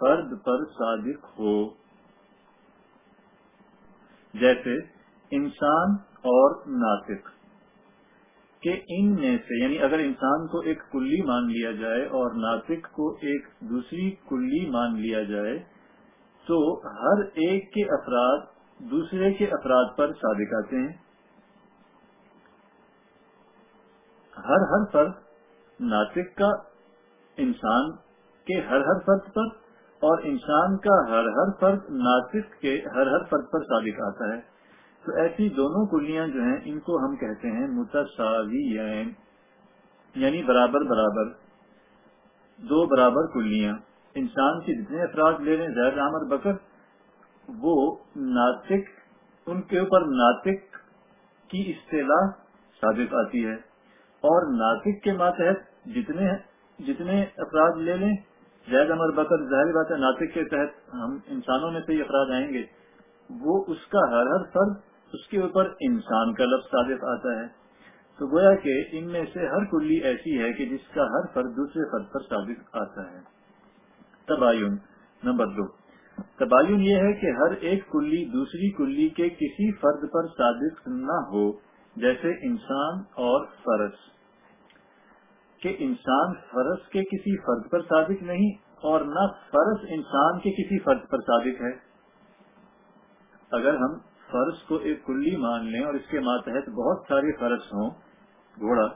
فرد پر صادق ہو۔ جیسے انسان اور ناطق۔ کہ ان میں سے یعنی اگر انسان کو ایک کلی مان لیا جائے اور ناطق کو ایک دوسری کلی مان لیا جائے، تو ہر ایک کے افراد دوسرے کے افراد پر صادق آتے ہیں۔ ہر ہر فرد ناطق کا انسان کے ہر ہر فرد پر اور انسان کا ہر ہر فرد ناطق کے ہر ہر فرد پر صادق آتا ہے۔ تو ایسی دونوں کلیاں جو ہیں، ان کو ہم کہتے ہیں متصاوی یعنی برابر برابر، دو برابر کلیاں۔ انسان کے جتنے افراد لے لیں، زید عامر بکر، وہ ناطق، ان کے اوپر ناطق کی اصطلاح ثابت آتی ہے۔ اور ناطق کے ماتحت جتنے جتنے افراد لے لیں زید امر بکر ظاہر بات ہے، ناطق کے تحت ہم انسانوں میں سے یہ افراد آئیں گے۔ وہ اس کا ہر ہر فرد، اس کے اوپر انسان کا لفظ صادق آتا ہے۔ تو گویا کہ ان میں سے ہر کلی ایسی ہے کہ جس کا ہر فرد دوسرے فرد پر صادق آتا ہے۔ تباین، نمبر دو۔ تباین یہ ہے کہ ہر ایک کلی دوسری کلی کے کسی فرد پر صادق نہ ہو، جیسے انسان اور فرض کہ انسان فرض کے کسی فرد پر صادق نہیں اور نہ فرض انسان کے کسی فرد پر صادق ہے۔ اگر ہم فرض کو ایک کلی مان لیں اور اس کے ماتحت بہت سارے فرض ہوں، گھوڑا،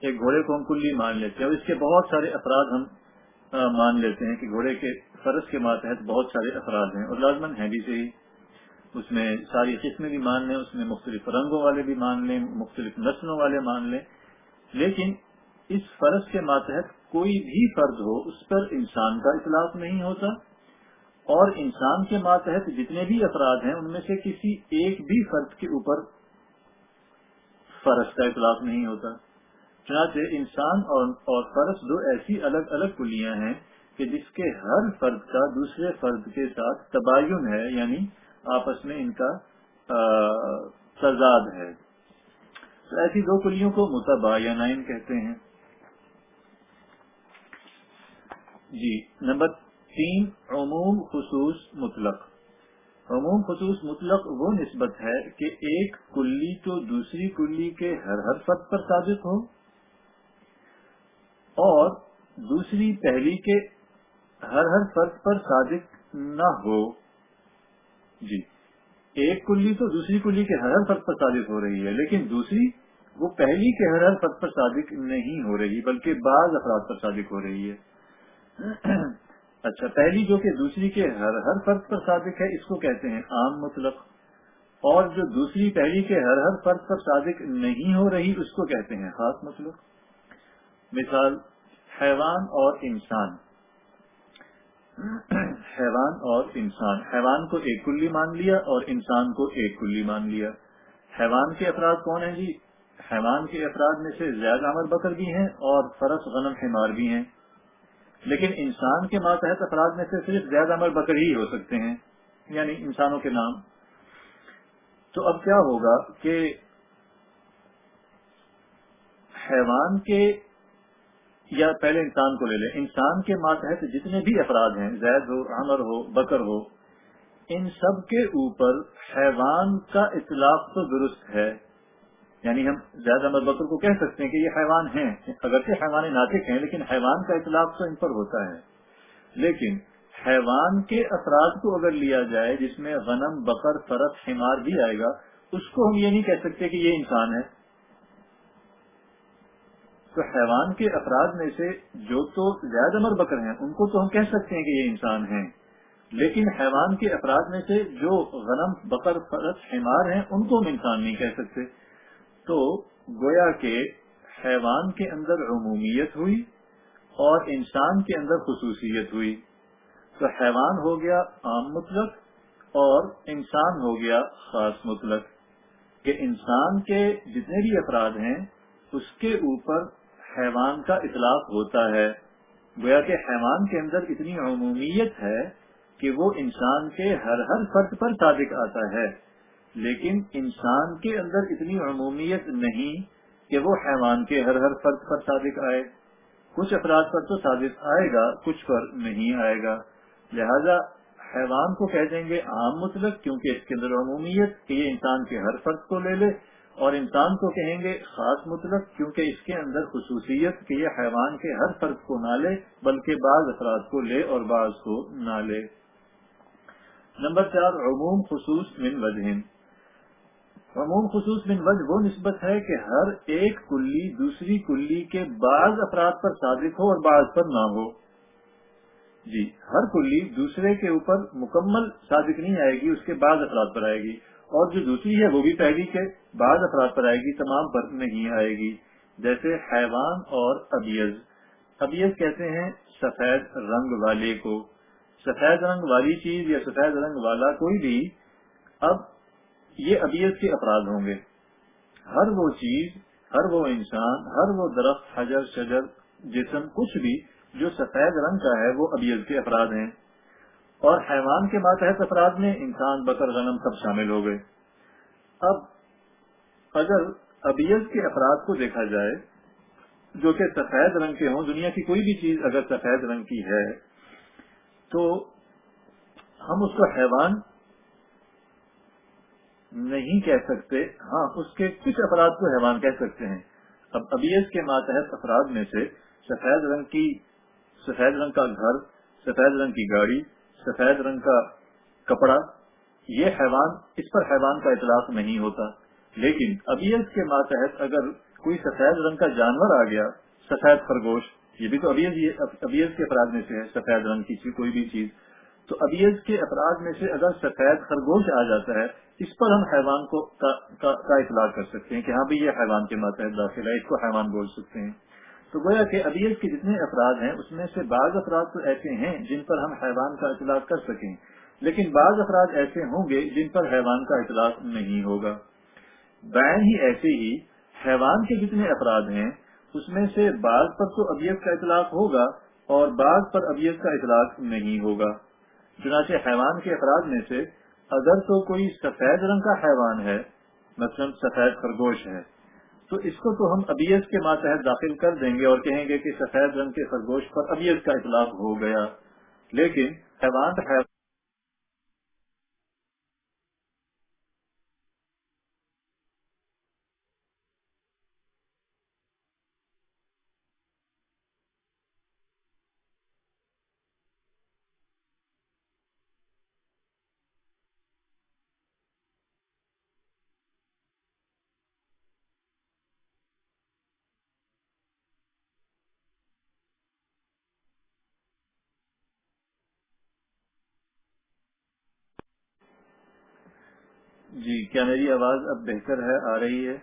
ایک گھوڑے کو ہم کلی مان لیتے ہیں اور اس کے بہت سارے افراد ہم مان لیتے ہیں کہ گھوڑے کے فرض کے ماتحت بہت سارے افراد ہیں اور لازمن ہے بھی صحیح۔ اس میں ساری قسمیں بھی مان لیں، اس میں مختلف رنگوں والے بھی مان لیں، مختلف نسلوں والے مان لیں۔ لیکن اس فرض کے ماتحت کوئی بھی فرد ہو، اس پر انسان کا اطلاق نہیں ہوتا۔ اور انسان کے ماتحت جتنے بھی افراد ہیں، ان میں سے کسی ایک بھی فرد کے اوپر فرض کا اطلاق نہیں ہوتا۔ چنانچہ انسان اور فرض دو ایسی الگ الگ کلیاں ہیں کہ جس کے ہر فرد کا دوسرے فرد کے ساتھ تباین ہے یعنی آپس میں ان کا تضاد ہے۔ تو ایسی دو کلیوں کو متباین کہتے ہیں۔ جی نمبر تین، عموم خصوص مطلق۔ عموم خصوص مطلق وہ نسبت ہے کہ ایک کلی تو دوسری کلی کے ہر ہر فرد پر ثابت ہو، اور دوسری پہلی کے ہر ہر فرد پر صادق نہ ہو۔ جی ایک کلی تو دوسری کلی کے ہر ہر فرد پر صادق ہو رہی ہے، لیکن دوسری وہ پہلی کے ہر ہر فرد پر صادق نہیں ہو رہی، بلکہ بعض افراد پر صادق ہو رہی ہے۔ اچھا پہلی جو کہ دوسری کے ہر ہر فرد پر صادق ہے، اس کو کہتے ہیں عام مطلق۔ اور جو دوسری پہلی کے ہر ہر فرد پر صادق نہیں ہو رہی، اس کو کہتے ہیں خاص مطلق۔ مثال، حیوان اور انسان۔ حیوان اور انسان۔ حیوان کو ایک کلی مان لیا اور انسان کو ایک کلی مان لیا۔ حیوان کے افراد کون ہیں جی؟ حیوان کے افراد میں سے زیادہ عمر بکر بھی ہیں اور فرس غنم حمار بھی ہیں۔ لیکن انسان کے ماتحت افراد میں سے صرف زیادہ امر بکر ہی ہو سکتے ہیں یعنی انسانوں کے نام۔ تو اب کیا ہوگا کہ حیوان کے یا پہلے انسان کو لے لیں۔ انسان کے ماتحت جتنے بھی افراد ہیں، زید ہو، عمر ہو، بکر ہو، ان سب کے اوپر حیوان کا اطلاق تو درست ہے۔ یعنی ہم زیادہ بکر کو کہہ سکتے ہیں کہ یہ حیوان ہیں، اگرچہ حیوان ناطق ہیں، لیکن حیوان کا اطلاق تو ان پر ہوتا ہے۔ لیکن حیوان کے افراد کو اگر لیا جائے جس میں غنم بکر فرق حمار بھی آئے گا، اس کو ہم یہ نہیں کہہ سکتے کہ یہ انسان ہے۔ تو حیوان کے افراد میں سے جو تو زیادہ مر بکر ہیں، ان کو تو ہم کہہ سکتے ہیں کہ یہ انسان ہیں۔ لیکن حیوان کے افراد میں سے جو غنم بکر فرق حمار ہیں، ان کو ہم انسان نہیں کہہ سکتے۔ تو گویا کے حیوان کے اندر عمومیت ہوئی اور انسان کے اندر خصوصیت ہوئی۔ تو حیوان ہو گیا عام مطلق اور انسان ہو گیا خاص مطلق۔ کہ انسان کے جتنے بھی افراد ہیں، اس کے اوپر حیوان کا اطلاق ہوتا ہے۔ گویا کہ حیوان کے اندر اتنی عمومیت ہے کہ وہ انسان کے ہر ہر فرد پر صادق آتا ہے۔ لیکن انسان کے اندر اتنی عمومیت نہیں کہ وہ حیوان کے ہر ہر فرد پر صادق آئے۔ کچھ افراد پر تو صادق آئے گا، کچھ پر نہیں آئے گا۔ لہذا حیوان کو کہہ دیں گے عام مطلق، کیونکہ اس کے اندر عمومیت کہ یہ انسان کے ہر فرد کو لے لے۔ اور انسان کو کہیں گے خاص مطلق، کیونکہ اس کے اندر خصوصیت کہ یہ حیوان کے ہر فرد کو نہ لے، بلکہ بعض افراد کو لے اور بعض کو نہ لے۔ نمبر چار، عموم خصوص من وجہ عموم خصوص من وجہ وہ نسبت ہے کہ ہر ایک کلی دوسری کلی کے بعض افراد پر صادق ہو اور بعض پر نہ ہو۔ جی ہر کلی دوسرے کے اوپر مکمل صادق نہیں آئے گی، اس کے بعض افراد پر آئے گی۔ اور جو دوسری ہے، وہ بھی پہلی کے بعض افراد پر آئے گی، تمام پر نہیں آئے گی۔ جیسے حیوان اور ابیز ابیز کہتے ہیں سفید رنگ والے کو۔ سفید رنگ والی چیز یا سفید رنگ والا کوئی بھی اب یہ ابیت کے افراد ہوں گے۔ ہر وہ چیز، ہر وہ انسان، ہر وہ درخت، حجر، شجر، جسم، کچھ بھی جو سفید رنگ کا ہے، وہ ابیت کے افراد ہیں۔ اور حیوان کے ماتحت افراد میں انسان بکر غنم سب شامل ہو گئے۔ اب اگر ابیت کے افراد کو دیکھا جائے جو کہ سفید رنگ کے ہوں، دنیا کی کوئی بھی چیز اگر سفید رنگ کی ہے، تو ہم اس کو حیوان نہیں کہہ سکتے ہاں اس کے کچھ افراد کو حیوان کہہ سکتے ہیں۔ اب ابیس کے ماتحت افراد میں سے سفید رنگ کی، سفید رنگ کا گھر، سفید رنگ کی گاڑی، سفید رنگ کا کپڑا، یہ حیوان، اس پر حیوان کا اطلاق نہیں ہوتا۔ لیکن ابیس کے ماتحت اگر کوئی سفید رنگ کا جانور آ گیا، سفید خرگوش، یہ بھی تو ابیز کے افراد میں سے ہے، سفید رنگ کی کوئی بھی چیز۔ تو ابیز کے افراد میں سے اگر سفید خرگوش آ جاتا ہے اس پر ہم حیوان کو کا, کا, کا اطلاع کر سکتے ہیں کہ ہاں بھی یہ حیوان کے ماتحت داخل ہے اس کو حیوان بول سکتے ہیں۔ تو گویا کہ ابیز کے جتنے افراد ہیں اس میں سے بعض افراد تو ایسے ہیں جن پر ہم حیوان کا اطلاع کر سکیں۔ لیکن بعض افراد ایسے ہوں گے جن پر حیوان کا اطلاع نہیں ہوگا۔ بین ہی ایسے ہی حیوان کے جتنے افراد ہیں اس میں سے بعض پر تو ابیت کا اطلاق ہوگا اور بعض پر ابیت کا اطلاق نہیں ہوگا۔ چنانچہ حیوان کے افراد میں سے اگر تو کوئی سفید رنگ کا حیوان ہے، مثلا سفید خرگوش ہے، تو اس کو تو ہم ابیت کے ماتحت داخل کر دیں گے اور کہیں گے کہ سفید رنگ کے خرگوش پر ابیت کا اطلاق ہو گیا۔ لیکن حیوان جی کیا میری آواز اب بہتر ہے؟ آ رہی ہے؟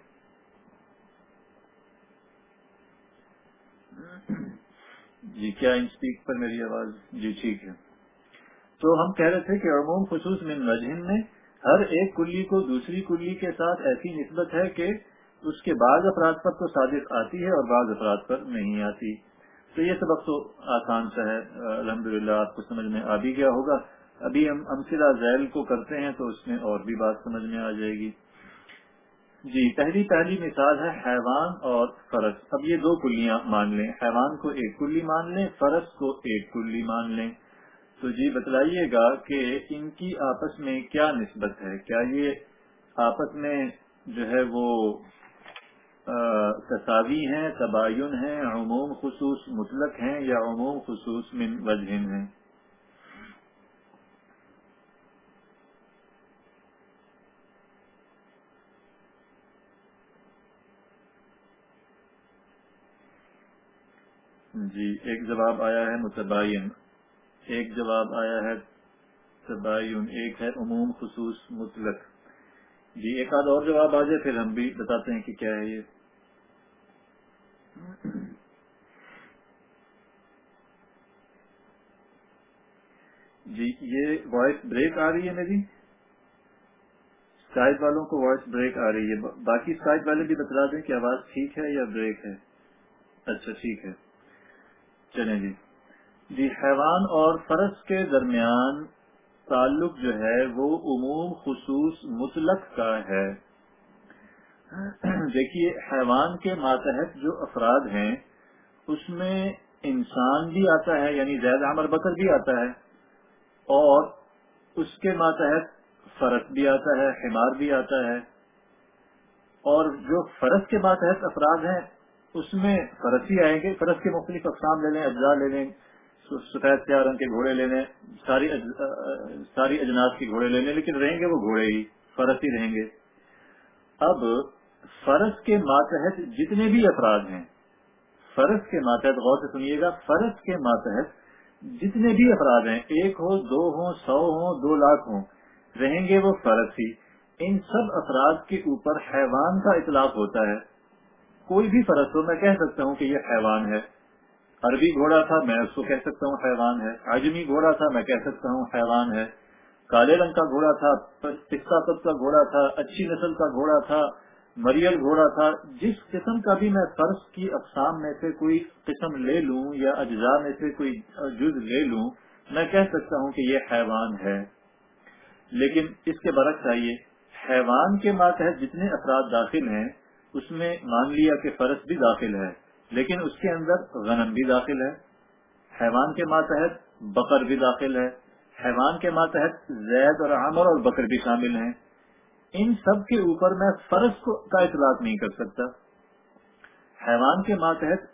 جی کیا ان اسپیک پر میری آواز؟ جی ٹھیک ہے۔ تو ہم کہہ رہے تھے کہ عموم خصوص من مجہن میں ہر ایک کلی کو دوسری کلی کے ساتھ ایسی نسبت ہے کہ اس کے بعض افراد پر تو صادق آتی ہے اور بعض افراد پر نہیں آتی۔ تو یہ سبق تو آسان سا ہے۔ الحمدللہ، آپ کو سمجھ میں آ بھی گیا ہوگا۔ ابھی ہم امسلا ذیل کو کرتے ہیں تو اس میں اور بھی بات سمجھ میں آ جائے گی۔ جی پہلی پہلی مثال ہے حیوان اور فرس۔ اب یہ دو کلیاں مان لیں۔ حیوان کو ایک کلی مان لیں، فرس کو ایک کلی مان لیں۔ تو جی بتلائیے گا کہ ان کی آپس میں کیا نسبت ہے؟ کیا یہ آپس میں جو ہے وہ تصاوی ہیں، تباین ہیں، عموم خصوص مطلق ہیں یا عموم خصوص من وجہ ہیں؟ جی ایک جواب آیا ہے متباین۔ ایک جواب آیا ہے تباین۔ ایک ہے عموم خصوص مطلق۔ جی ایک آدھ اور جواب آ جائے، پھر ہم بھی بتاتے ہیں کہ کیا ہے یہ۔ جی یہ وائس بریک آ رہی ہے میری۔ اسکائپ والوں کو وائس بریک آ رہی ہے۔ باقی اسکائپ والے بھی بتلا دیں کہ آواز ٹھیک ہے یا بریک ہے۔ اچھا ٹھیک ہے۔ چلیں جی جی حیوان اور فرس کے درمیان تعلق جو ہے، وہ عموم خصوص مطلق کا ہے۔ دیکھیے، حیوان کے ماتحت جو افراد ہیں، اس میں انسان بھی آتا ہے یعنی زید عمر بکر بھی آتا ہے، اور اس کے ماتحت فرس بھی آتا ہے، حمار بھی آتا ہے۔ اور جو فرس کے ماتحت افراد ہیں اس میں فرس آئیں گے فرس کے مختلف اقسام لے لیں، اجزاء لے لیں سفید سیاہ رنگ کے گھوڑے لے لیں، ساری ساری اجناس کے گھوڑے لے لیں، لیکن رہیں گے وہ گھوڑے ہی، فرس ہی رہیں گے۔ اب فرض کے ماتحت جتنے بھی افراد ہیں فرض کے ماتحت، غور سے سنیے گا فرض کے ماتحت جتنے بھی افراد ہیں، ایک ہو، دو ہوں، سو ہوں، دو لاکھ ہوں، رہیں گے وہ فرض ہی۔ ان سب افراد کے اوپر حیوان کا اطلاق ہوتا ہے۔ کوئی بھی فرض ہو میں کہہ سکتا ہوں کہ یہ حیوان ہے۔ عربی گھوڑا تھا، میں اس کو کہہ سکتا ہوں حیوان ہے۔ آجمی گھوڑا تھا، میں کہہ سکتا ہوں حیوان ہے۔ کالے رنگ کا گھوڑا تھا، پستہ پت کا گھوڑا تھا، اچھی نسل کا گھوڑا تھا، مریل گھوڑا تھا۔ جس قسم کا بھی میں فرض کی اقسام میں سے کوئی قسم لے لوں یا اجزاء میں سے کوئی جز لے لوں، میں کہہ سکتا ہوں کہ یہ حیوان ہے۔ لیکن اس کے برعکس آئیے، حیوان کے ماتحت جتنے افراد داخل ہیں اس میں مان لیا کہ فرض بھی داخل ہے، لیکن اس کے اندر غنم بھی داخل ہے، حیوان کے ماتحت بکر بھی داخل ہے، حیوان کے ماتحت زید اور عامر اور بکر بھی شامل ہیں۔ ان سب کے اوپر میں فرض کا اطلاق نہیں کر سکتا۔ حیوان کے ماتحت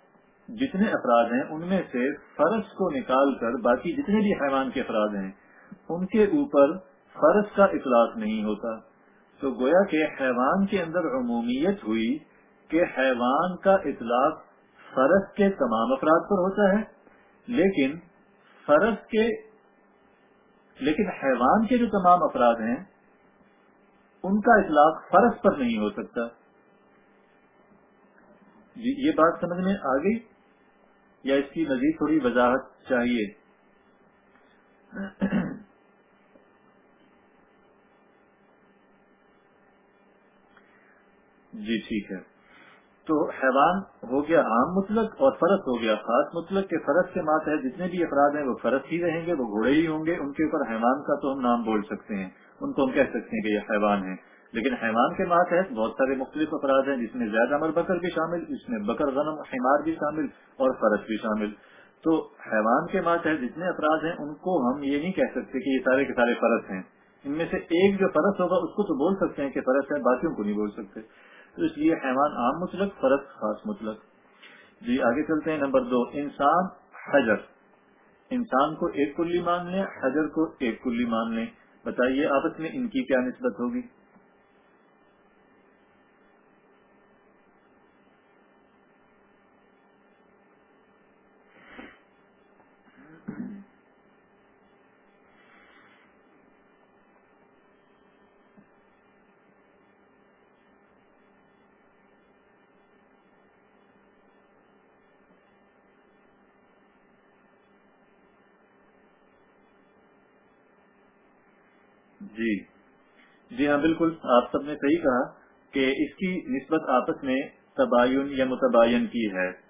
جتنے افراد ہیں، ان میں سے فرض کو نکال کر باقی جتنے بھی حیوان کے افراد ہیں، ان کے اوپر فرض کا اطلاق نہیں ہوتا۔ تو گویا کہ حیوان کے اندر عمومیت ہوئی کہ حیوان کا اطلاق فرض کے تمام افراد پر ہوتا ہے، لیکن فرض کے، لیکن حیوان کے جو تمام افراد ہیں، ان کا اطلاق فرض پر نہیں ہو سکتا۔ جی یہ بات سمجھ میں آ گئی؟ یا اس کی مزید تھوڑی وضاحت چاہیے؟ جی ٹھیک ہے۔ تو حیوان ہو گیا عام مطلق اور فرض ہو گیا۔ خاص مطلق کے فرض کے مات ہے، جتنے بھی افراد ہیں، وہ فرض ہی رہیں گے، وہ گھوڑے ہی ہوں گے۔ ان کے اوپر حیوان کا تو ہم نام بول سکتے ہیں۔ ان کو ہم کہہ سکتے ہیں کہ یہ حیوان ہے لیکن حیوان کے ہے بہت سارے مختلف افراد ہیں، جس میں زیادہ امر بکر بھی شامل جس میں بکر غنم، حمار بھی شامل اور فرش بھی شامل۔ تو حیوان کے ہے جتنے افراد ہیں، ان کو ہم یہ نہیں کہہ سکتے کہ یہ سارے کے سارے فرض ہیں۔ ان میں سے ایک جو فرض ہوگا، اس کو تو بول سکتے ہیں کہ فرض ہے، باقیوں کو نہیں بول سکتے۔ تو اس لیے حیوان عام مطلق فرض خاص مطلق۔ جی آگے چلتے ہیں۔ نمبر دو، انسان حجر۔ انسان کو ایک کلی مان لیں، حجر کو ایک کلی مان لیں۔ بتائیے، آپس میں ان کی کیا نسبت ہوگی؟ جی۔ جی ہاں بالکل، آپ سب نے صحیح کہا کہ اس کی نسبت آپس میں تباین یا متباین کی ہے۔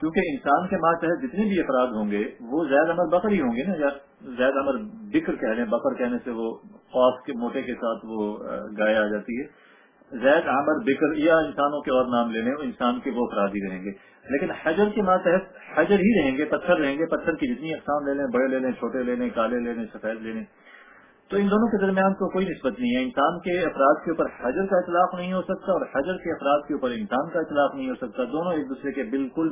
کیونکہ انسان کے ماں چاہے جتنے بھی افراد ہوں گے، وہ زید امر بکر ہی ہوں گے نا، یا زید امر بکر کہہ لیں بکر کہنے سے وہ خوف کے موٹے کے ساتھ وہ گائے آ جاتی ہے۔ زید عامر بکر یا انسانوں کے اور نام لینے انسان کے وہ افراد ہی رہیں گے۔ لیکن حجر کے ماتحت حجر ہی رہیں گے، پتھر رہیں گے۔ پتھر کی جتنی اقسام لے لیں، بڑے لے لیں، چھوٹے لے لیں، کالے لے لیں، سفید لے لیں تو ان دونوں کے درمیان تو کوئی نسبت نہیں ہے۔ انسان کے افراد کے اوپر حجر کا اطلاق نہیں ہو سکتا اور حجر کے افراد کے اوپر انسان کا اطلاق نہیں ہو سکتا۔ دونوں ایک دوسرے کے بالکل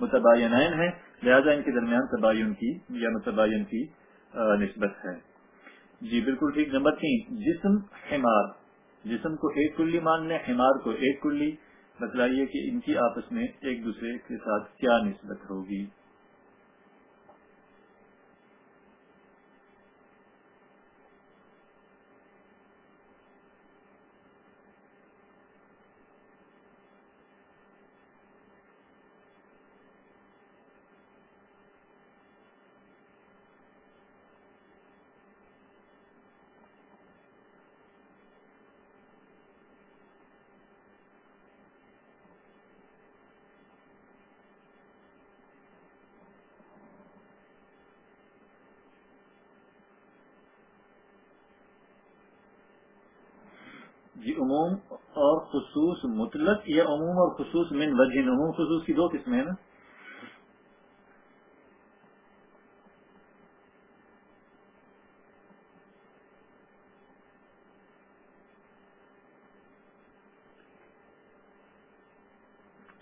متباین ہیں۔ لہذا ان کے درمیان تباین کی یا متباین کی نسبت ہے۔ جی بالکل ٹھیک۔ نمبر تین، جسم حمار۔ جسم کو ایک کلی مان حمار کو ایک کلی۔ بتلائیے کہ ان کی آپس میں ایک دوسرے کے ساتھ کیا نسبت ہوگی۔ خصوص مطلق یا عموم اور خصوص من وجہ عموم خصوص کی دو قسمیں ہیں نا۔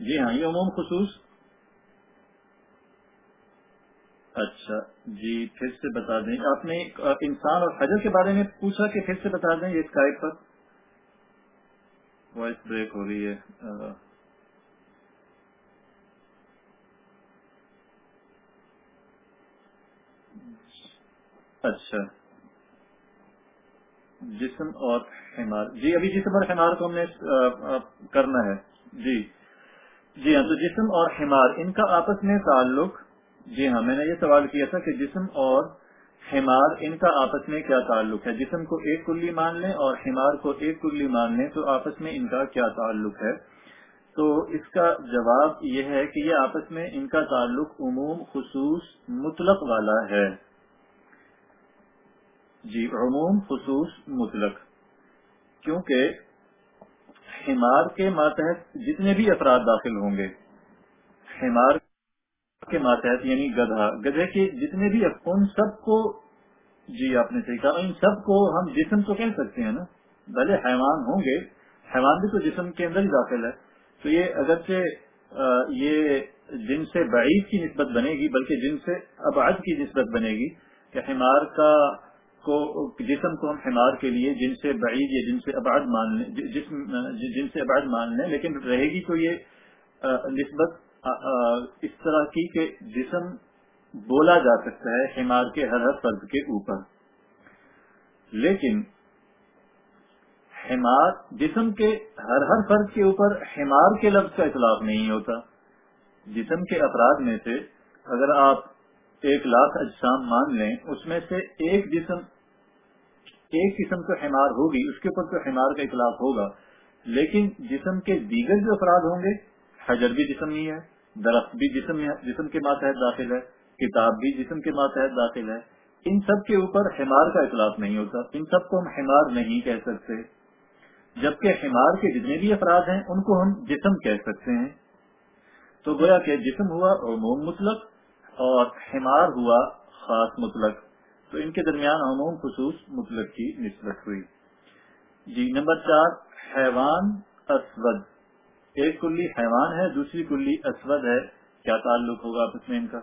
جی ہاں یہ عموم خصوص۔ اچھا جی پھر سے بتا دیں۔ آپ نے انسان اور حجر کے بارے میں پوچھا کہ پھر سے بتا دیں یہ اسکائپ پر؟ وائس بریک ہو رہی ہے اچھا۔ جسم اور حمار جی ابھی جسم اور حمار کو ہم نے کرنا ہے۔ جی۔ جی ہاں تو جسم اور حمار ان کا آپس میں تعلق جی ہاں میں نے یہ سوال کیا تھا کہ جسم اور حمار، ان کا آپس میں کیا تعلق ہے؟ جسم کو ایک کلی مان لیں اور حمار کو ایک کلی مان لیں، تو آپس میں ان کا کیا تعلق ہے؟ تو اس کا جواب یہ ہے کہ یہ آپس میں ان کا تعلق عموم، خصوص، مطلق والا ہے۔ جی عموم، خصوص، مطلق۔ کیونکہ حمار کے ماتحت جتنے بھی افراد داخل ہوں گے، حمار کے ماتحت یعنی گدھا۔ گدھے کے جتنے بھی ان سب کو جی آپ نے صحیح کہا، ان سب کو ہم جسم تو کہہ سکتے ہیں نا۔ بھلے حیوان ہوں گے، حیوان بھی تو جسم کے اندر ہی داخل ہے۔ تو یہ اگرچہ یہ جن سے بعید کی نسبت بنے گی، بلکہ جن سے ابعد کی نسبت بنے گی کہ حمار کا کو، جسم کو ہم حمار کے لیے جن سے بعید یا جن سے ابعد مان لیں، جسم، جن سے ابعد مان لیں، لیکن رہے گی تو یہ نسبت اس طرح کی کہ جسم بولا جا سکتا ہے حمار کے ہر ہر فرد کے اوپر۔ لیکن حمار جسم کے ہر ہر فرد کے اوپر حمار کے لفظ کا اطلاق نہیں ہوتا۔ جسم کے افراد میں سے اگر آپ ایک لاکھ اجسام مان لیں، اس میں سے ایک جسم، ایک قسم کا حمار ہوگی، اس کے اوپر تو حمار کا اطلاق ہوگا۔ لیکن جسم کے دیگر جو افراد ہوں گے حجر بھی جسم ہی ہے، درخت بھی جسم جسم کے ماتحت داخل ہے، کتاب بھی جسم کے ماتحت داخل ہے۔ ان سب کے اوپر حمار کا اطلاق نہیں ہوتا۔ ان سب کو ہم حمار نہیں کہہ سکتے۔ جبکہ حمار کے جتنے بھی افراد ہیں، ان کو ہم جسم کہہ سکتے ہیں۔ تو گویا کہ جسم ہوا عموم مطلق اور حمار ہوا خاص مطلق۔ تو ان کے درمیان عموم خصوص مطلق کی نسبت ہوئی۔ جی نمبر چار، حیوان اسود۔ ایک کلی حیوان ہے، دوسری کلی اسود ہے۔ کیا تعلق ہوگا آپس میں ان کا؟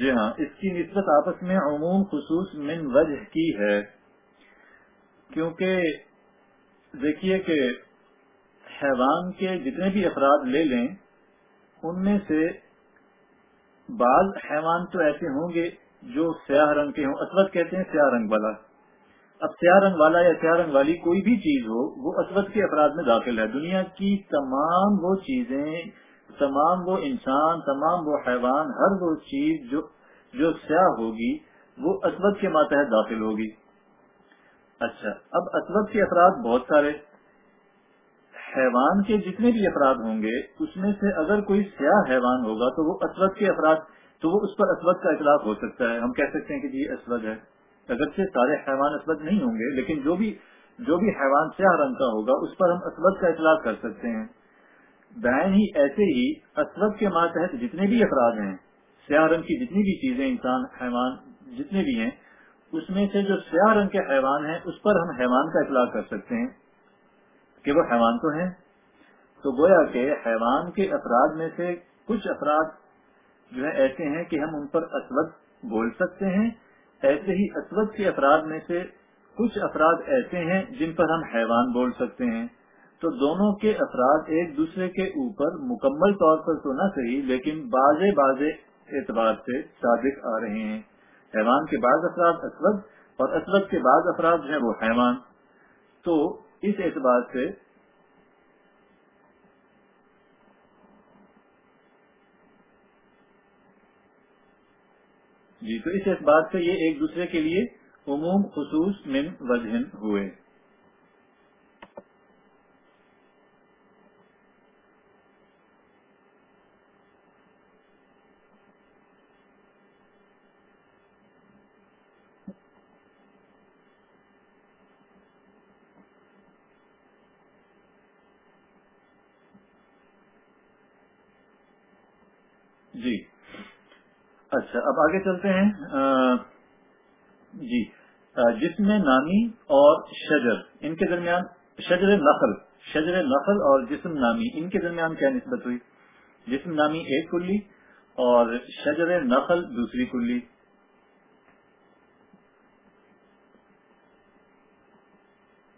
جی ہاں اس کی نسبت آپس میں عموم خصوص من وجہ کی ہے۔ کیونکہ دیکھیے کہ حیوان کے جتنے بھی افراد لے لیں، ان میں سے بعض حیوان تو ایسے ہوں گے جو سیاہ رنگ کے ہوں۔ اسود کہتے ہیں سیاہ رنگ والا۔ اب سیاہ رنگ والا یا سیاہ رنگ والی کوئی بھی چیز ہو، وہ اسود کے افراد میں داخل ہے۔ دنیا کی تمام وہ چیزیں تمام وہ انسان، تمام وہ حیوان، ہر وہ چیز جو جو سیاہ ہوگی، وہ اسود کے ماتحت داخل ہوگی۔ اچھا اب اسود کے افراد بہت سارے۔ حیوان کے جتنے بھی افراد ہوں گے، اس میں سے اگر کوئی سیاہ حیوان ہوگا تو وہ اسود کے افراد، تو وہ اس پر اسود کا اطلاق ہو سکتا ہے۔ ہم کہہ سکتے ہیں کہ جی اسود ہے۔ اگرچہ سارے حیوان اسود نہیں ہوں گے، لیکن جو بھی جو بھی حیوان سیاہ رنگ کا ہوگا، اس پر ہم اسود کا اطلاق کر سکتے ہیں۔ بہن ہی ایسے ہی اسود کے ماتحت جتنے بھی افراد ہیں، سیاہ رنگ کی جتنی بھی چیزیں انسان، حیوان جتنے بھی ہیں، اس میں سے جو سیاہ رنگ کے حیوان ہیں، اس پر ہم حیوان کا اطلاق کر سکتے ہیں کہ وہ حیوان تو ہیں۔ تو گویا کہ حیوان کے افراد میں سے کچھ افراد جو ہے ایسے ہیں کہ ہم ان پر اسود بول سکتے ہیں۔ ایسے ہی اسود کے افراد میں سے کچھ افراد ایسے ہیں جن پر ہم حیوان بول سکتے ہیں۔ تو دونوں کے افراد ایک دوسرے کے اوپر مکمل طور پر تو نہ صحیح، لیکن بازے بازے اعتبار سے صادق آ رہے ہیں۔ حیوان کے بعض افراد اسود اور اسود کے بعض افراد جو ہیں وہ حیوان۔ تو اس اعتبار سے جی تو اس اعتبار سے یہ ایک دوسرے کے لیے عموم خصوص من وجہ ہوئے جی اچھا اب آگے چلتے ہیں۔ جی جسم نامی اور شجر، ان کے درمیان شجر نقل شجر نقل اور جسم نامی، ان کے درمیان کیا نسبت ہوئی؟ جسم نامی ایک کلی اور شجر نقل دوسری کلی۔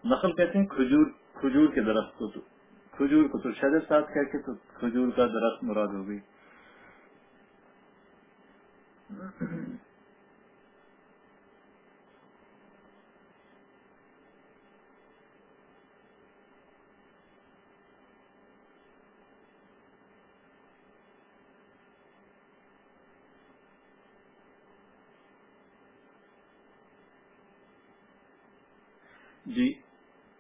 نقل کہتے ہیں کھجور کھجور کے درخت کو تو، کھجور کو تو شجر ساتھ کہہ کے تو کھجور کا درخت مراد ہو گئی۔ جی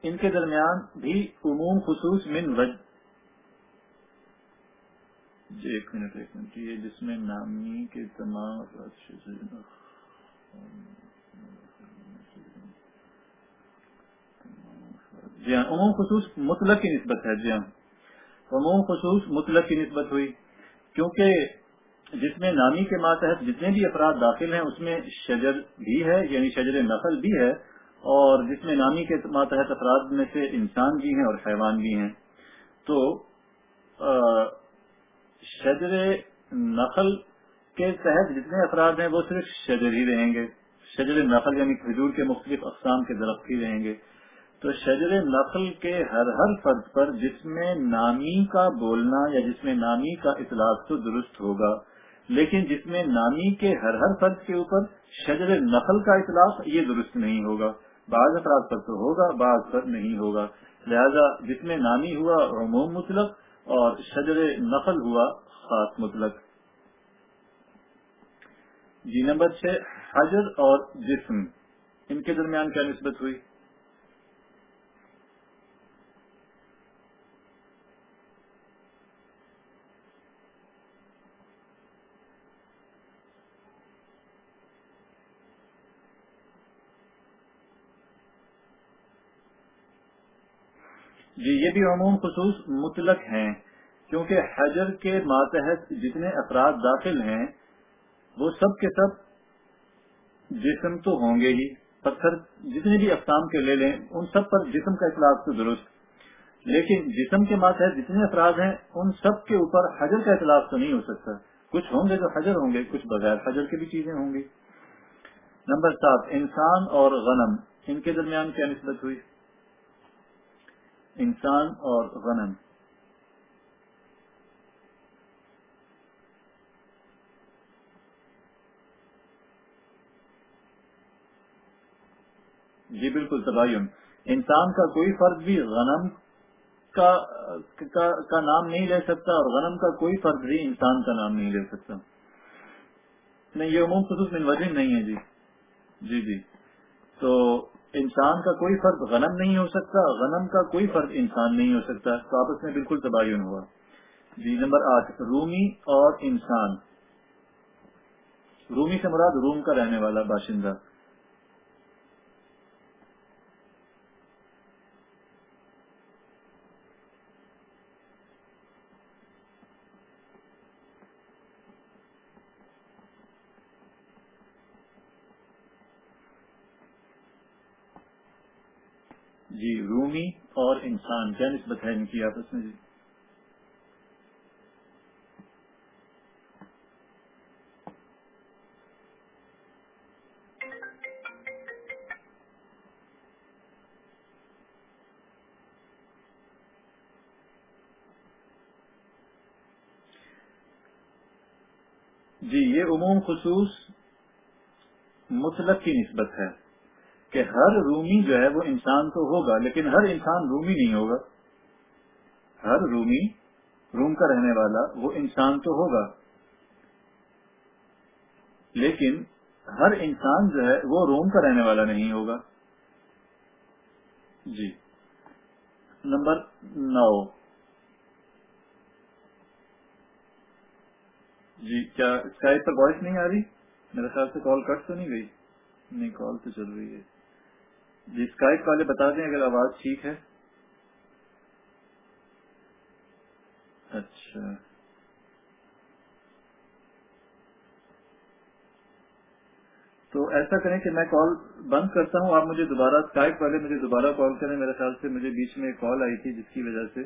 ان کے درمیان بھی عموم خصوص من وج جی ایک منٹ ایک منٹ، یہ جس میں نامی کے تمام جی ہاں عموم خصوص مطلق کی نسبت ہے جی ہاں۔ عموم خصوص مطلق کی نسبت ہوئی، کیونکہ جس میں نامی کے ماتحت جتنے بھی افراد داخل ہیں، اس میں شجر بھی ہے یعنی شجر نقل بھی ہے، اور جس میں نامی کے ماتحت افراد میں سے انسان بھی ہیں اور حیوان بھی ہیں۔ تو شجر نقل کے تحت جتنے افراد ہیں وہ صرف شجر ہی رہیں گے۔ شجر نقل یعنی کھجور کے مختلف اقسام کے درخت ہی رہیں گے۔ تو شجر نقل کے ہر ہر فرد پر جس میں نامی کا بولنا یا جس میں نامی کا اطلاق تو درست ہوگا، لیکن جس میں نامی کے ہر ہر فرد کے اوپر شجر نقل کا اطلاق یہ درست نہیں ہوگا۔ بعض افراد پر تو ہوگا، بعض پر نہیں ہوگا۔ لہذا جس میں نامی ہوا عموم مطلق اور شجر نفل ہوا خاص مطلق۔ جی نمبر چھ، حجر اور جسم۔ ان کے درمیان کیا نسبت ہوئی؟ جی یہ بھی عموم خصوص مطلق ہیں، کیونکہ حجر کے ماتحت جتنے افراد داخل ہیں، وہ سب کے سب جسم تو ہوں گے ہی۔ پتھر جتنے بھی اقسام کے لے لیں، ان سب پر جسم کا اطلاق تو درست۔ لیکن جسم کے ماتحت جتنے افراد ہیں، ان سب کے اوپر حجر کا اطلاق تو نہیں ہو سکتا۔ کچھ ہوں گے تو حجر ہوں گے، کچھ بغیر حجر کی بھی چیزیں ہوں گی۔ نمبر سات، انسان اور غنم۔ ان کے درمیان کیا نسبت ہوئی؟ انسان اور غنم۔ جی بالکل تباین انسان کا کوئی فرد بھی غنم کا کا نام نہیں لے سکتا اور غنم کا کوئی فرد بھی انسان کا نام نہیں لے سکتا۔ نہیں، یہ عموم خصوص من وجہ نہیں ہے جی۔ جی جی۔ تو انسان کا کوئی فرد غنم نہیں ہو سکتا، غنم کا کوئی فرد انسان نہیں ہو سکتا۔ تو آپس میں بالکل تباین ہوا۔ جی نمبر آٹھ، رومی اور انسان۔ رومی سے مراد روم کا رہنے والا باشندہ جی رومی اور انسان کیا نسبت ہے ان کی آپس میں جی؟ جی یہ عموم خصوص مطلق کی نسبت ہے۔ کہ ہر رومی جو ہے وہ انسان تو ہوگا، لیکن ہر انسان رومی نہیں ہوگا۔ ہر رومی، روم کا رہنے والا وہ انسان تو ہوگا۔ لیکن ہر انسان جو ہے وہ روم کا رہنے والا نہیں ہوگا۔ جی۔ نمبر نو۔ جی کیا اسکائپ پر وائس نہیں آ رہی؟ میرے خیال سے کال کٹ تو نہیں گئی۔ نہیں، کال تو چل رہی ہے۔ جی اسکائپ والے بتا دیں اگر آواز ٹھیک ہے۔ اچھا۔ تو ایسا کریں کہ میں کال بند کرتا ہوں، آپ مجھے دوبارہ اسکائپ والے مجھے دوبارہ کال کریں۔ میرے خیال سے مجھے بیچ میں کال آئی تھی، جس کی وجہ سے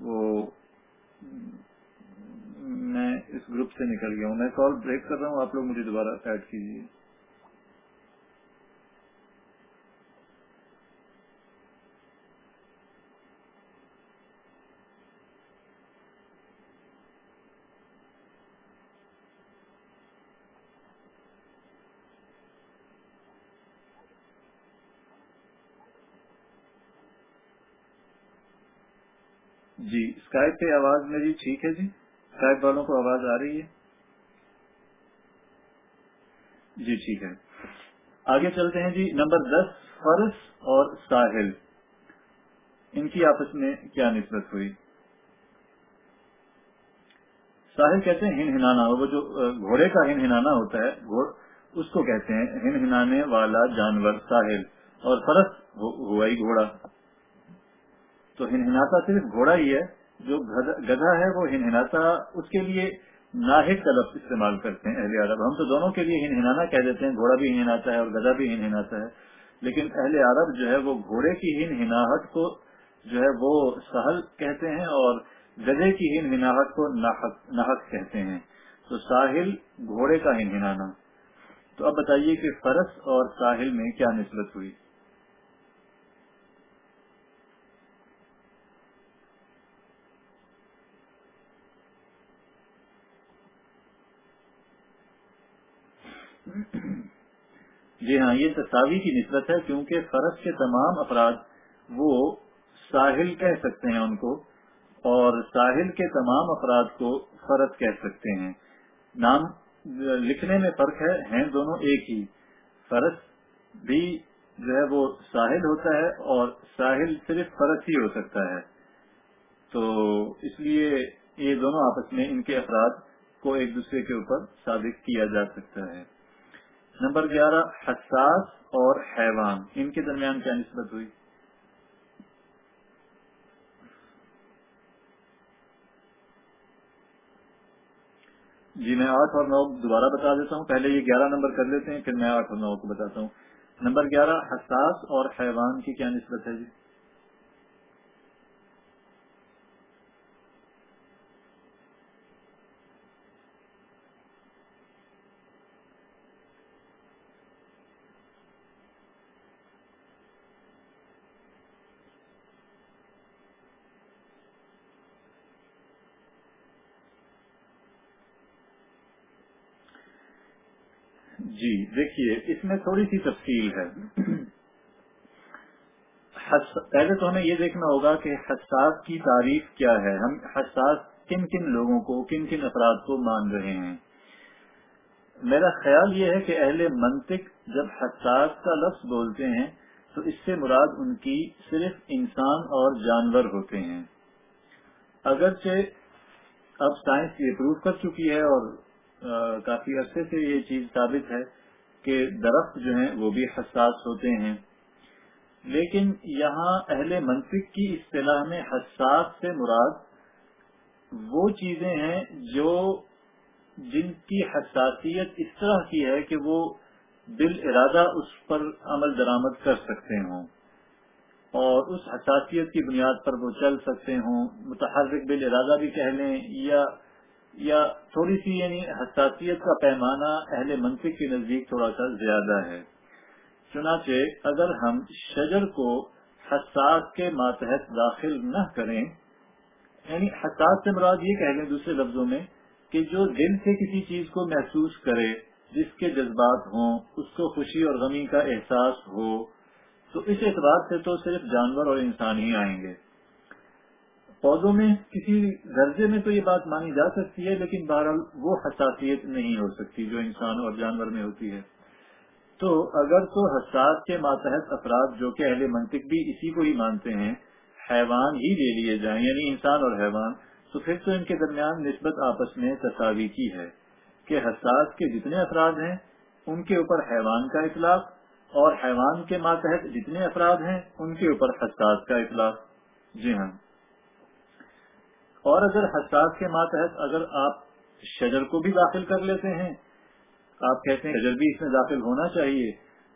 وہ میں اس گروپ سے نکل گیا ہوں۔ میں کال بریک کر رہا ہوں، آپ لوگ مجھے دوبارہ ایڈ کیجیے۔ جی اسکائپ پہ آواز میری ٹھیک ہے جی؟ اسکائپ والوں کو آواز آ رہی ہے؟ جی ٹھیک ہے۔ آگے چلتے ہیں جی نمبر دس فرش اور ساحل۔ ان کی آپس میں کیا نسبت ہوئی؟ ساحل کہتے ہیں ہن ہنانا، وہ جو گھوڑے کا ہن ہنانا ہوتا ہے اس کو کہتے ہیں ہن ہنانے والا جانور ساحل۔ اور فرس ہوا ہی گھوڑا۔ تو ہنہناتا صرف گھوڑا ہی ہے، جو گدھا ہے وہ ہنہناتا اس کے لیے ناہد کا لفظ استعمال کرتے ہیں، اہل عرب۔ ہم تو دونوں کے لیے ہنہنانا کہہ دیتے ہیں، گھوڑا بھی ہنہناتا ہے اور گدھا بھی ہنہناتا ہے۔ لیکن اہل عرب جو ہے وہ گھوڑے کی ہن ہناہٹ کو جو ہے وہ سہل کہتے ہیں اور گدھے کی ہن ہناہٹ کو ناحق کہتے ہیں۔ تو ساحل گھوڑے کا ہن ہنانا تو اب بتائیے کہ فرس اور ساحل میں کیا نسبت ہوئی؟ جی ہاں یہ تصاوی کی نسبت ہے، کیونکہ فرش کے تمام افراد وہ ساحل کہہ سکتے ہیں ان کو، اور ساحل کے تمام افراد کو فرض کہہ سکتے ہیں۔ نام لکھنے میں فرق ہے، ہیں دونوں ایک ہی۔ فرض بھی جو ہے وہ ساحل ہوتا ہے، اور ساحل صرف فرض ہی ہو سکتا ہے۔ تو اس لیے یہ دونوں آپس میں ان کے افراد کو ایک دوسرے کے اوپر ثابت کیا جا سکتا ہے۔ نمبر گیارہ، حساس اور حیوان۔ ان کے درمیان کیا نسبت ہوئی؟ جی میں آٹھ اور نو دوبارہ بتا دیتا ہوں۔ پہلے یہ گیارہ نمبر کر لیتے ہیں، پھر میں آٹھ اور نو کو بتاتا ہوں۔ نمبر گیارہ، حساس اور حیوان کی کیا نسبت ہے جی؟ جی دیکھیے، اس میں تھوڑی سی تفصیل ہے۔ پہلے تو ہمیں یہ دیکھنا ہوگا کہ حساس کی تعریف کیا ہے۔ ہم حساس کن کن لوگوں کو، کن کن افراد کو مان رہے ہیں؟ میرا خیال یہ ہے کہ اہل منطق جب حساس کا لفظ بولتے ہیں، تو اس سے مراد ان کی صرف انسان اور جانور ہوتے ہیں۔ اگرچہ اب سائنس یہ پروف کر چکی ہے اور کافی عرصے سے یہ چیز ثابت ہے کہ درخت جو ہیں وہ بھی حساس ہوتے ہیں۔ لیکن یہاں اہل منطق کی اصطلاح میں حساس سے مراد وہ چیزیں ہیں جو جن کی حساسیت اس طرح کی ہے کہ وہ دل ارادہ اس پر عمل درآمد کر سکتے ہوں اور اس حساسیت کی بنیاد پر وہ چل سکتے ہوں۔ متحرک بل ارادہ بھی کہہ لیں یا یا تھوڑی سی یعنی حساسیت کا پیمانہ اہل منطق کے نزدیک تھوڑا سا زیادہ ہے۔ چنانچہ اگر ہم شجر کو حساس کے ماتحت داخل نہ کریں یعنی حساس سے مراد یہ کہہ لیں دوسرے لفظوں میں کہ جو دل سے کسی چیز کو محسوس کرے، جس کے جذبات ہوں، اس کو خوشی اور غمی کا احساس ہو، تو اس اعتبار سے تو صرف جانور اور انسان ہی آئیں گے۔ پودوں میں، کسی درجے میں تو یہ بات مانی جا سکتی ہے، لیکن بہرحال وہ حساسیت نہیں ہو سکتی جو انسان اور جانور میں ہوتی ہے۔ تو اگر تو حساس کے ماتحت افراد جو کہ اہل منطق بھی اسی کو ہی مانتے ہیں، حیوان ہی لے لیے جائیں یعنی انسان اور حیوان، تو پھر تو ان کے درمیان نسبت آپس میں تصاوی کی ہے کہ حساس کے جتنے افراد ہیں، ان کے اوپر حیوان کا اطلاق اور حیوان کے ماتحت جتنے افراد ہیں، ان کے اوپر حساس کا اطلاق۔ جی ہاں۔ اور اگر حساس کے ماتحت اگر آپ شجر کو بھی داخل کر لیتے ہیں، آپ کہتے ہیں تجربی اس میں داخل ہونا چاہیے،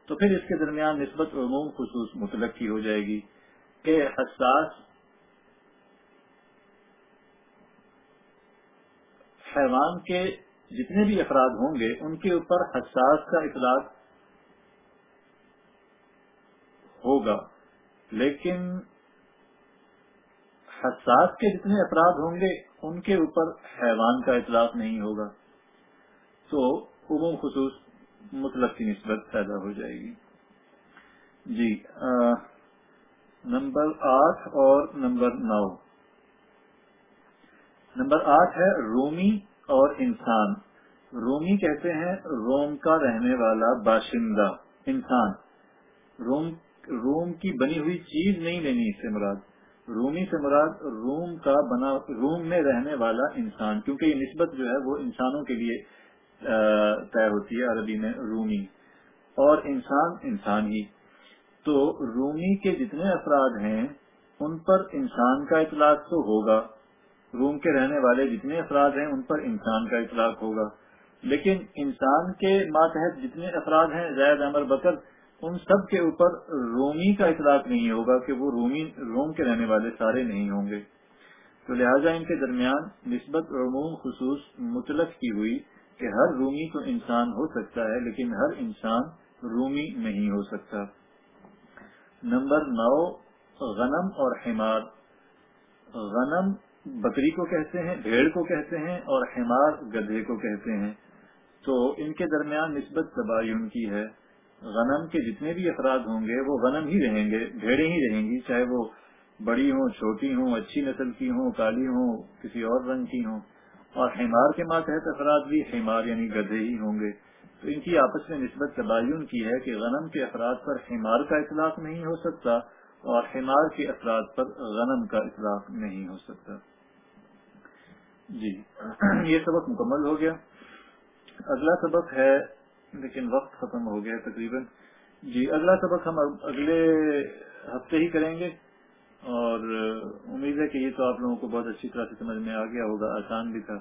تو پھر اس کے درمیان نسبت عموم خصوص مطلق کی ہو جائے گی کہ حساس حیوان کے جتنے بھی افراد ہوں گے، ان کے اوپر حساس کا اطلاق ہوگا۔ لیکن حساس کے جتنے افراد ہوں گے، ان کے اوپر حیوان کا اطلاق نہیں ہوگا۔ تو عموم خصوص مطلب کی نسبت پیدا ہو جائے گی۔ جی نمبر آٹھ اور نمبر نو۔ نمبر آٹھ ہے رومی اور انسان۔ رومی کہتے ہیں روم کا رہنے والا باشندہ، انسان۔ روم روم کی بنی ہوئی چیز نہیں لینی اس سے مراد۔ رومی سے مراد روم کا بنا، روم میں رہنے والا انسان، کیونکہ یہ نسبت جو ہے وہ انسانوں کے لیے طے ہوتی ہے، عربی میں رومی۔ اور انسان انسان ہی۔ تو رومی کے جتنے افراد ہیں، ان پر انسان کا اطلاق تو ہوگا۔ روم کے رہنے والے جتنے افراد ہیں، ان پر انسان کا اطلاق ہوگا۔ لیکن انسان کے ماتحت جتنے افراد ہیں، زید امر بکر ان سب کے اوپر رومی کا اطلاق نہیں ہوگا کہ وہ رومی، روم کے رہنے والے سارے نہیں ہوں گے۔ تو لہٰذا ان کے درمیان نسبت عموم خصوص مطلق کی ہوئی کہ ہر رومی تو انسان ہو سکتا ہے، لیکن ہر انسان رومی نہیں ہو سکتا۔ نمبر نو، غنم اور حمار۔ غنم بکری کو کہتے ہیں، بھیڑ کو کہتے ہیں اور حمار گدھے کو کہتے ہیں۔ تو ان کے درمیان نسبت تباین کی ہے۔ غنم کے جتنے بھی افراد ہوں گے، وہ غنم ہی رہیں گے، بھیڑیں ہی رہیں گی، چاہے وہ بڑی ہوں، چھوٹی ہوں، اچھی نسل کی ہوں، کالی ہوں، کسی اور رنگ کی ہوں۔ اور حمار کے ماتحت افراد بھی حمار یعنی گدھے ہی ہوں گے۔ تو ان کی آپس میں نسبت تباین کی ہے کہ غنم کے افراد پر حمار کا اطلاق نہیں ہو سکتا اور حمار کے افراد پر غنم کا اطلاق نہیں ہو سکتا۔ جی یہ سبق مکمل ہو گیا۔ اگلا سبق ہے لیکن وقت ختم ہو گیا تقریباً۔ جی اگلا سبق ہم اگلے ہفتے ہی کریں گے۔ اور امید ہے کہ یہ تو آپ لوگوں کو بہت اچھی طرح سے سمجھ میں آ گیا ہوگا، آسان بھی تھا۔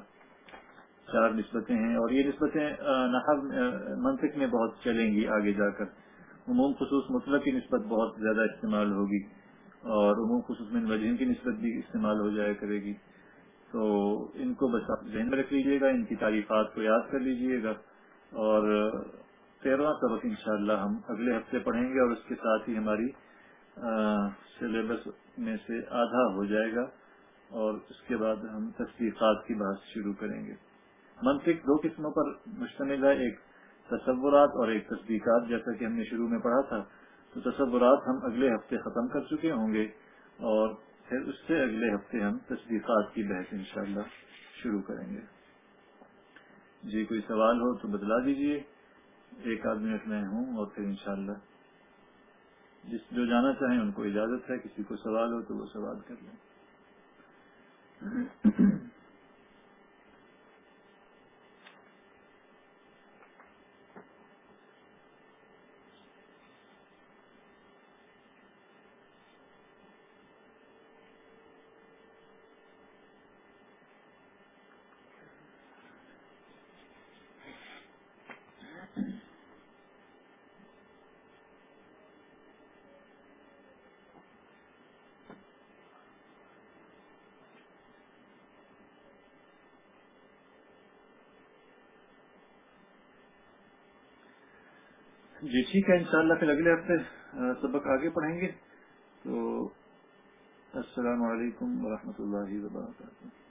چار نسبتیں ہیں اور یہ نسبتیں نحب منطق میں بہت چلیں گی آگے جا کر۔ عموم خصوص مطلق کی نسبت بہت زیادہ استعمال ہوگی اور عموم خصوص میں وجین کی نسبت بھی استعمال ہو جایا کرے گی۔ تو ان کو بس آپ ذہن میں رکھ لیجیے گا، ان کی تعریفات کو یاد کر لیجیے گا۔ اور تیرواں سبق انشاءاللہ ہم اگلے ہفتے پڑھیں گے اور اس کے ساتھ ہی ہماری سلیبس میں سے آدھا ہو جائے گا اور اس کے بعد ہم تصدیقات کی بات شروع کریں گے۔ منطق دو قسموں پر مشتمل ہے، ایک تصورات اور ایک تصدیقات۔ جیسا کہ ہم نے شروع میں پڑھا تھا، تو تصورات ہم اگلے ہفتے ختم کر چکے ہوں گے اور پھر اس سے اگلے ہفتے ہم تصدیقات کی بحث انشاءاللہ شروع کریں گے۔ جی کوئی سوال ہو تو بدلا دیجیے۔ ایک آدھ منٹ میں ہوں اور پھر انشاءاللہ۔ جس جو جانا چاہیں ان کو اجازت ہے، کسی کو سوال ہو تو وہ سوال کر لیں۔ جی ٹھیک ہے، انشاءاللہ پھر اگلے ہفتے سبق آگے پڑھیں گے۔ تو، السلام علیکم ورحمۃ اللہ وبرکاتہ۔